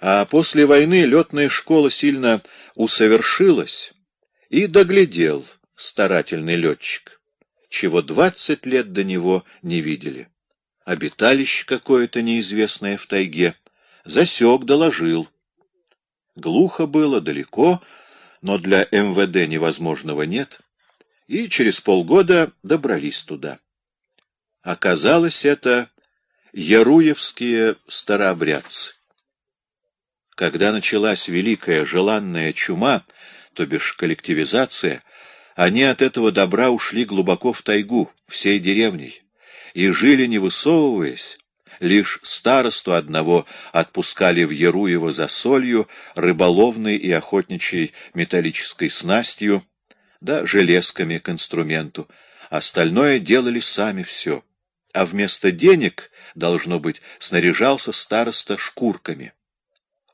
А после войны летная школа сильно усовершилась, и доглядел старательный летчик, чего двадцать лет до него не видели. Обиталище какое-то неизвестное в тайге. Засек, доложил. Глухо было, далеко, но для МВД невозможного нет. И через полгода добрались туда. Оказалось, это яруевские старообрядцы. Когда началась великая желанная чума, то бишь коллективизация, они от этого добра ушли глубоко в тайгу, всей деревней, и жили не высовываясь, лишь старосту одного отпускали в Яруево за солью, рыболовной и охотничьей металлической снастью, да железками к инструменту, остальное делали сами все, а вместо денег, должно быть, снаряжался староста шкурками.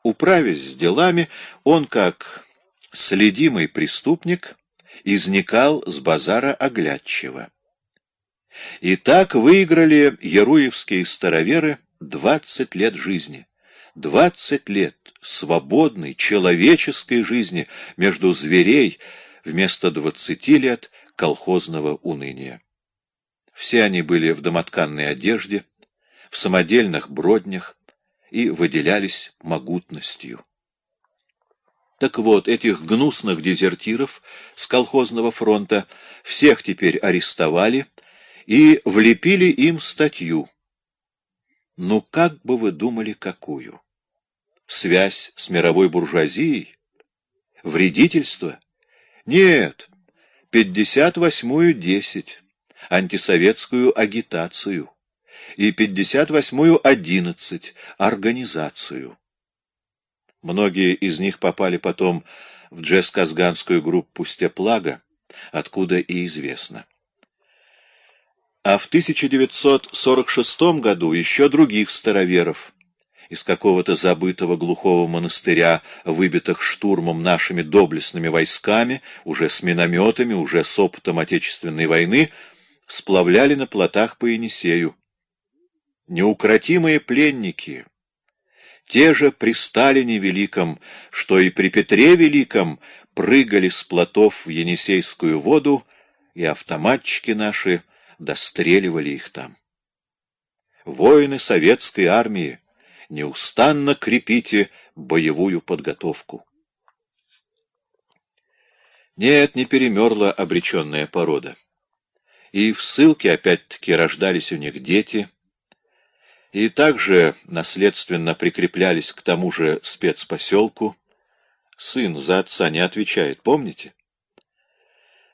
Управясь с делами, он, как следимый преступник, изникал с базара оглядчиво. И так выиграли яруевские староверы двадцать лет жизни. Двадцать лет свободной, человеческой жизни между зверей вместо двадцати лет колхозного уныния. Все они были в домотканной одежде, в самодельных броднях, и выделялись могутностью. Так вот, этих гнусных дезертиров с колхозного фронта всех теперь арестовали и влепили им статью. Ну, как бы вы думали, какую? Связь с мировой буржуазией? Вредительство? Нет, 58-ю 10, антисоветскую агитацию и 58-ю 11 организацию. Многие из них попали потом в джесс-казганскую группу «Степлага», откуда и известно. А в 1946 году еще других староверов из какого-то забытого глухого монастыря, выбитых штурмом нашими доблестными войсками, уже с минометами, уже с опытом Отечественной войны, сплавляли на плотах по Енисею неукротимые пленники, те же при Сталине Великом, что и при Петре Великом, прыгали с плотов в Енисейскую воду, и автоматчики наши достреливали их там. Воины советской армии, неустанно крепите боевую подготовку. Нет, не перемерла обреченная порода. И в ссылке опять-таки рождались у них дети — и также наследственно прикреплялись к тому же спецпоселку. Сын за отца не отвечает, помните?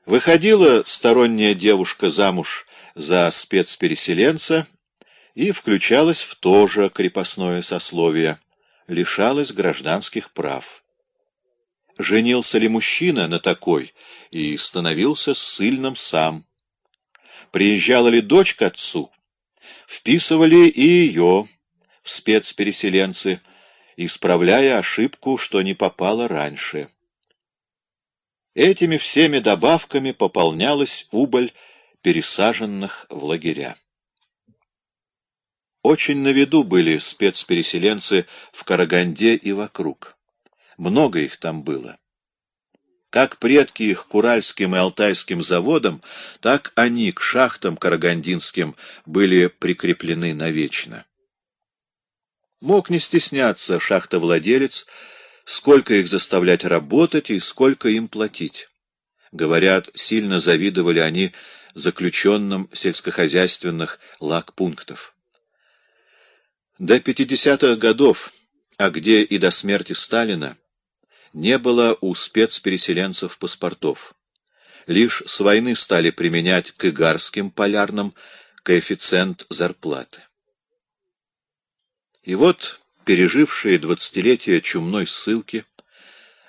Выходила сторонняя девушка замуж за спецпереселенца и включалась в то же крепостное сословие, лишалась гражданских прав. Женился ли мужчина на такой и становился ссыльным сам? Приезжала ли дочь к отцу? Вписывали и ее в спецпереселенцы, исправляя ошибку, что не попало раньше. Этими всеми добавками пополнялась убыль пересаженных в лагеря. Очень на виду были спецпереселенцы в Караганде и вокруг. Много их там было. Как предки их к Уральским и Алтайским заводам, так они к шахтам карагандинским были прикреплены навечно. Мог не стесняться шахтовладелец, сколько их заставлять работать и сколько им платить. Говорят, сильно завидовали они заключенным сельскохозяйственных лагпунктов. До 50-х годов, а где и до смерти Сталина, не было у спецпереселенцев паспортов. Лишь с войны стали применять к игарским полярным коэффициент зарплаты. И вот пережившие двадцатилетия чумной ссылки,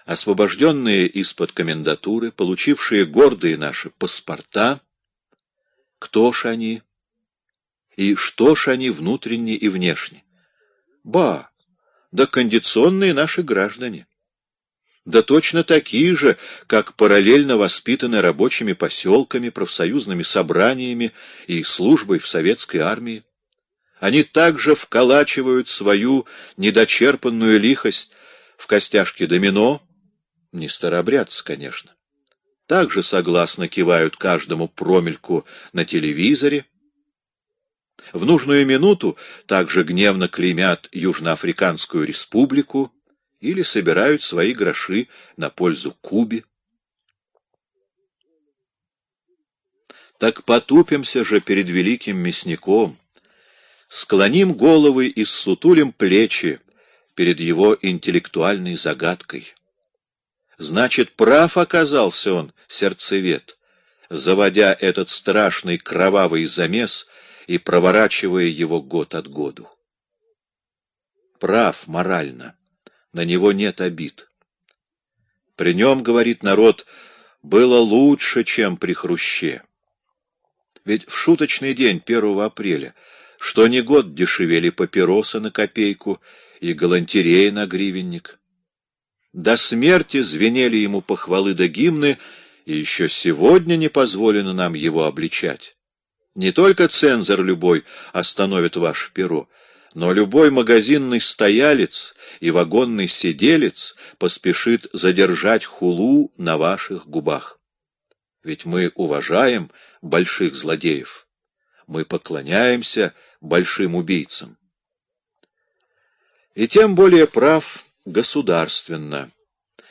освобожденные из-под комендатуры, получившие гордые наши паспорта, кто ж они и что ж они внутренне и внешне? Ба, да кондиционные наши граждане да точно такие же, как параллельно воспитаны рабочими поселками, профсоюзными собраниями и службой в советской армии. Они также вколачивают свою недочерпанную лихость в костяшки домино, не старобрядцы, конечно. Также согласно кивают каждому промельку на телевизоре. В нужную минуту также гневно клеймят Южноафриканскую республику или собирают свои гроши на пользу Кубе. Так потупимся же перед великим мясником, склоним головы и ссутулим плечи перед его интеллектуальной загадкой. Значит, прав оказался он, сердцевед, заводя этот страшный кровавый замес и проворачивая его год от году. Прав морально, на него нет обид. При нем, говорит народ, было лучше, чем при Хруще. Ведь в шуточный день, 1 апреля, что ни год дешевели папиросы на копейку и галантереи на гривенник. До смерти звенели ему похвалы да гимны, и еще сегодня не позволено нам его обличать. Не только цензор любой остановит ваше перо, но любой магазинный стоялец и вагонный сиделец поспешит задержать хулу на ваших губах. Ведь мы уважаем больших злодеев, мы поклоняемся большим убийцам. И тем более прав государственно.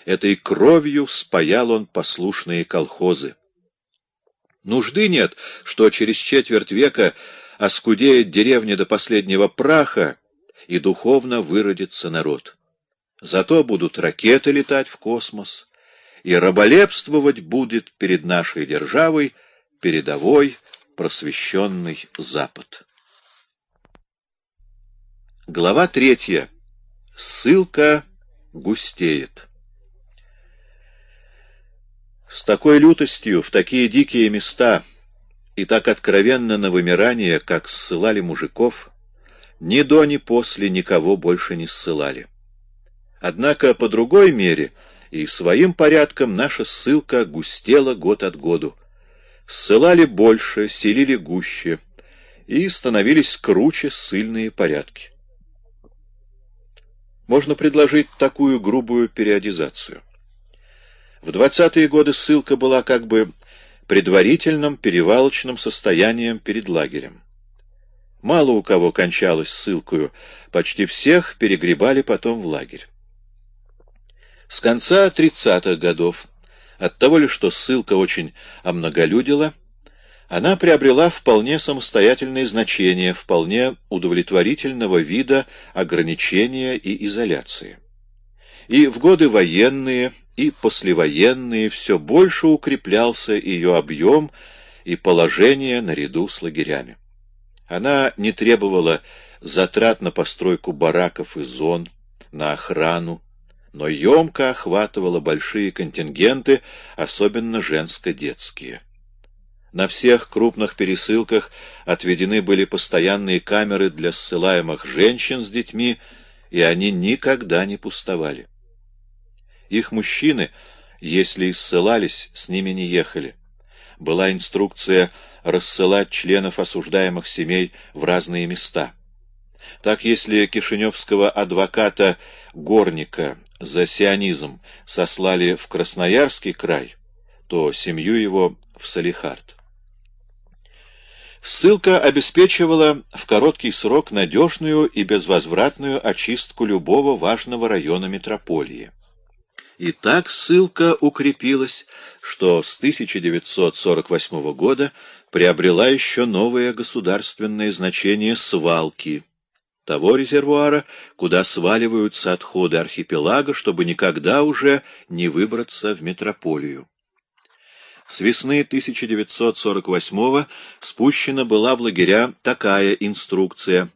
Этой кровью спаял он послушные колхозы. Нужды нет, что через четверть века оскудеет деревня до последнего праха, и духовно выродится народ. Зато будут ракеты летать в космос, и раболепствовать будет перед нашей державой передовой просвещенный Запад. Глава третья. Ссылка густеет. С такой лютостью, в такие дикие места и так откровенно на вымирание, как ссылали мужиков, ни до, ни после никого больше не ссылали. Однако по другой мере и своим порядком наша ссылка густела год от году. Ссылали больше, селили гуще, и становились круче ссыльные порядки. Можно предложить такую грубую периодизацию. В двадцатые годы ссылка была как бы предварительным перевалочным состоянием перед лагерем. Мало у кого кончалось ссылкою, почти всех перегребали потом в лагерь. С конца тридцатых годов, от того ли, что ссылка очень омноголюдила, она приобрела вполне самостоятельное значение, вполне удовлетворительного вида ограничения и изоляции. И в годы военные, и послевоенные все больше укреплялся ее объем и положение наряду с лагерями. Она не требовала затрат на постройку бараков и зон, на охрану, но емко охватывала большие контингенты, особенно женско-детские. На всех крупных пересылках отведены были постоянные камеры для ссылаемых женщин с детьми, и они никогда не пустовали. Их мужчины, если и ссылались, с ними не ехали. Была инструкция рассылать членов осуждаемых семей в разные места. Так, если кишиневского адвоката Горника за сионизм сослали в Красноярский край, то семью его в Салихард. Ссылка обеспечивала в короткий срок надежную и безвозвратную очистку любого важного района метрополии. И так ссылка укрепилась, что с 1948 года приобрела еще новое государственное значение свалки, того резервуара, куда сваливаются отходы архипелага, чтобы никогда уже не выбраться в метрополию. С весны 1948-го спущена была в лагеря такая инструкция,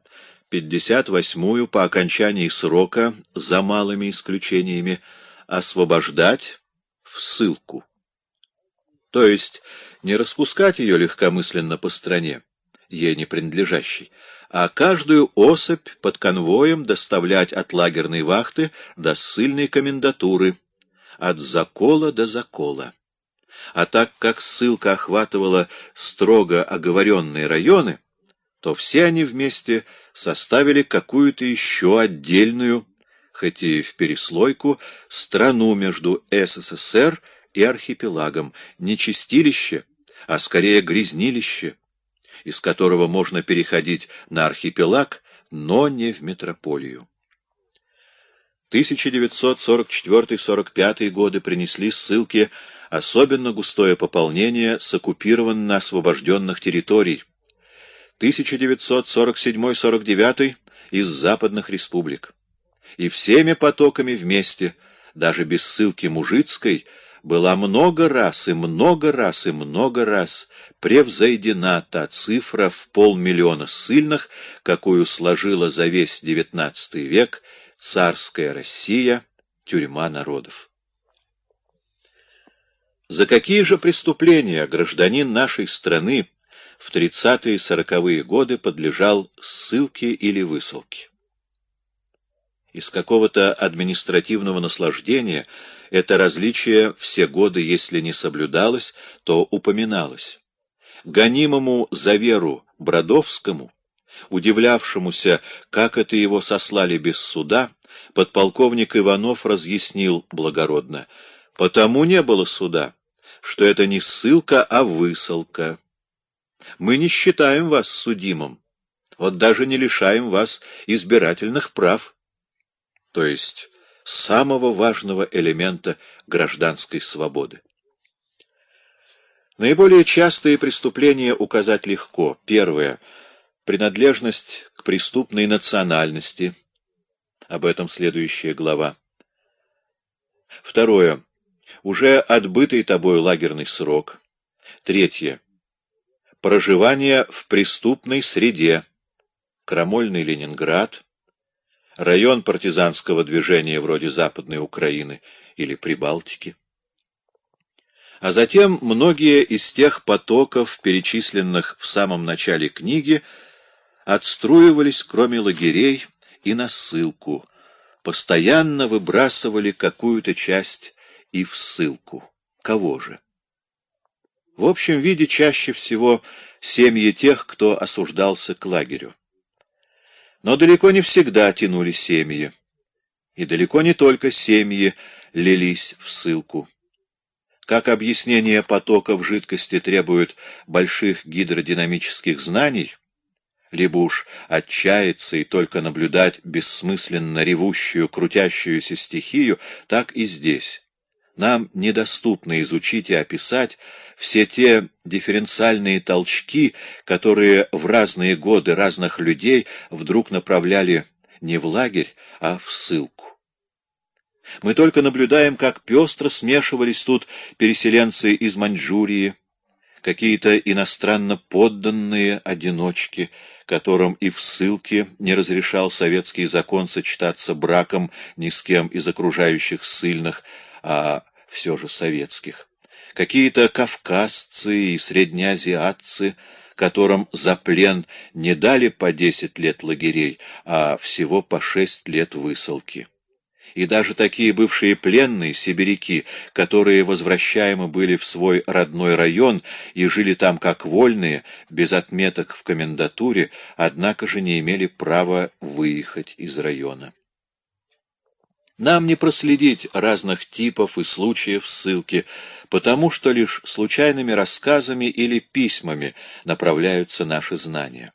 58-ю по окончании срока, за малыми исключениями, освобождать в ссылку. То есть не распускать ее легкомысленно по стране, ей не принадлежащей, а каждую особь под конвоем доставлять от лагерной вахты до ссыльной комендатуры, от закола до закола. А так как ссылка охватывала строго оговоренные районы, то все они вместе составили какую-то еще отдельную, хоть и в переслойку, страну между СССР и архипелагом, не чистилище, а скорее грязнилище, из которого можно переходить на архипелаг, но не в метрополию. 1944-45 годы принесли ссылки особенно густое пополнение с оккупированно-освобожденных территорий. 1947-49 из западных республик. И всеми потоками вместе, даже без ссылки Мужицкой, была много раз и много раз и много раз превзойдена та цифра в полмиллиона ссыльных, какую сложила за весь XIX век царская Россия, тюрьма народов. За какие же преступления гражданин нашей страны в 30-40-е годы подлежал ссылке или высылке? Из какого-то административного наслаждения это различие все годы, если не соблюдалось, то упоминалось. Гонимому за веру Бродовскому, удивлявшемуся, как это его сослали без суда, подполковник Иванов разъяснил благородно, «Потому не было суда, что это не ссылка, а высылка. Мы не считаем вас судимым, вот даже не лишаем вас избирательных прав» то есть самого важного элемента гражданской свободы. Наиболее частые преступления указать легко. Первое — принадлежность к преступной национальности. Об этом следующая глава. Второе — уже отбытый тобой лагерный срок. Третье — проживание в преступной среде. Крамольный Ленинград — район партизанского движения вроде Западной Украины или Прибалтики. А затем многие из тех потоков, перечисленных в самом начале книги, отструивались, кроме лагерей, и на ссылку, постоянно выбрасывали какую-то часть и в ссылку. Кого же? В общем виде чаще всего семьи тех, кто осуждался к лагерю. Но далеко не всегда тянули семьи. И далеко не только семьи лились в ссылку. Как объяснение потоков жидкости требует больших гидродинамических знаний, либо уж отчаяться и только наблюдать бессмысленно ревущую, крутящуюся стихию, так и здесь. Нам недоступно изучить и описать все те дифференциальные толчки, которые в разные годы разных людей вдруг направляли не в лагерь, а в ссылку. Мы только наблюдаем, как пестро смешивались тут переселенцы из Маньчжурии, какие-то иностранно подданные одиночки, которым и в ссылке не разрешал советский закон сочетаться браком ни с кем из окружающих ссыльных, а все же советских какие-то кавказцы и среднеазиатцы, которым за плен не дали по десять лет лагерей, а всего по шесть лет высылки. И даже такие бывшие пленные, сибиряки, которые возвращаемы были в свой родной район и жили там как вольные, без отметок в комендатуре, однако же не имели права выехать из района. Нам не проследить разных типов и случаев ссылки, потому что лишь случайными рассказами или письмами направляются наши знания.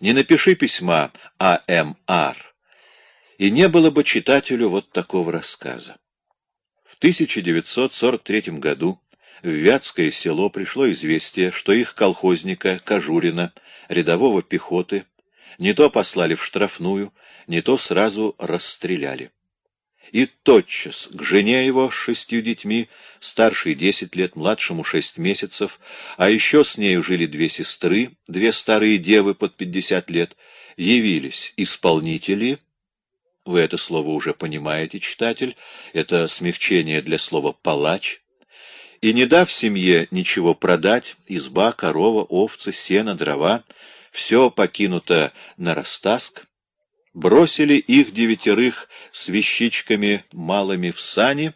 Не напиши письма А.М.Р., и не было бы читателю вот такого рассказа. В 1943 году в Вятское село пришло известие, что их колхозника Кожурина, рядового пехоты, не то послали в штрафную, не то сразу расстреляли и тотчас к жене его с шестью детьми, старшей десять лет, младшему шесть месяцев, а еще с нею жили две сестры, две старые девы под пятьдесят лет, явились исполнители, вы это слово уже понимаете, читатель, это смягчение для слова «палач», и не дав семье ничего продать, изба, корова, овцы, сено, дрова, все покинуто на растаск, бросили их девятерых с вещичками малыми в сани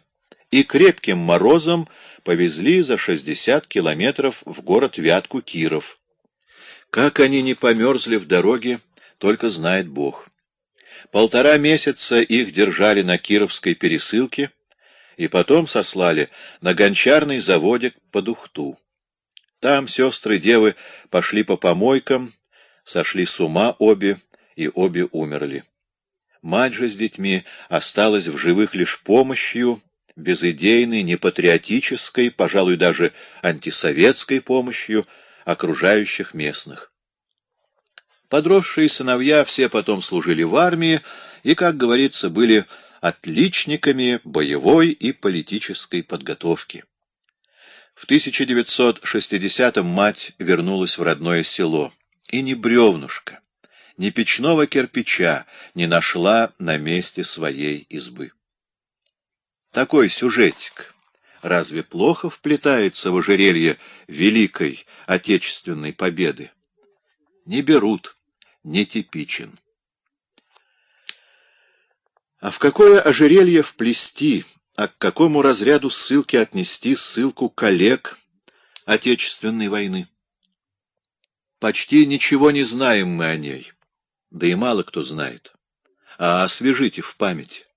и крепким морозом повезли за шестьдесят километров в город Вятку Киров. Как они не померзли в дороге, только знает Бог. Полтора месяца их держали на Кировской пересылке и потом сослали на гончарный заводик под Ухту. Там сестры-девы пошли по помойкам, сошли с ума обе, и обе умерли. Мать же с детьми осталась в живых лишь помощью, безыдейной, непатриотической, пожалуй, даже антисоветской помощью окружающих местных. Подросшие сыновья все потом служили в армии и, как говорится, были отличниками боевой и политической подготовки. В 1960-м мать вернулась в родное село, и не бревнушка, ни печного кирпича не нашла на месте своей избы. Такой сюжетик разве плохо вплетается в ожерелье великой отечественной победы? Не берут, нетипичен. А в какое ожерелье вплести, а к какому разряду ссылки отнести ссылку коллег Отечественной войны? Почти ничего не знаем мы о ней да и мало кто знает. А освежите в память.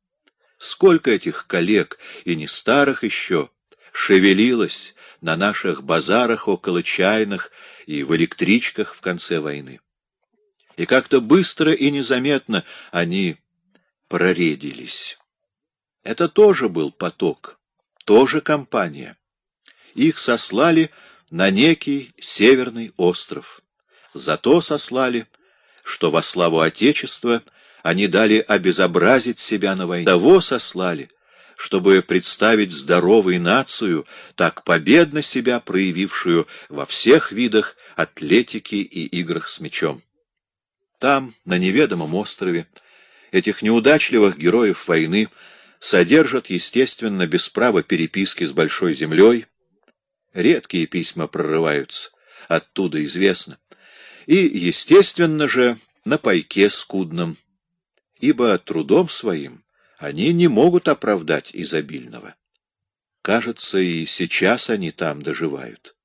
Сколько этих коллег, и не старых еще, шевелилось на наших базарах около чайных и в электричках в конце войны. И как-то быстро и незаметно они проредились. Это тоже был поток, тоже компания. Их сослали на некий северный остров. Зато сослали что во славу Отечества они дали обезобразить себя на войне. Того сослали, чтобы представить здоровую нацию, так победно себя проявившую во всех видах атлетики и играх с мечом. Там, на неведомом острове, этих неудачливых героев войны содержат, естественно, без права переписки с Большой Землей. Редкие письма прорываются, оттуда известно и, естественно же, на пайке скудном, ибо трудом своим они не могут оправдать изобильного. Кажется, и сейчас они там доживают.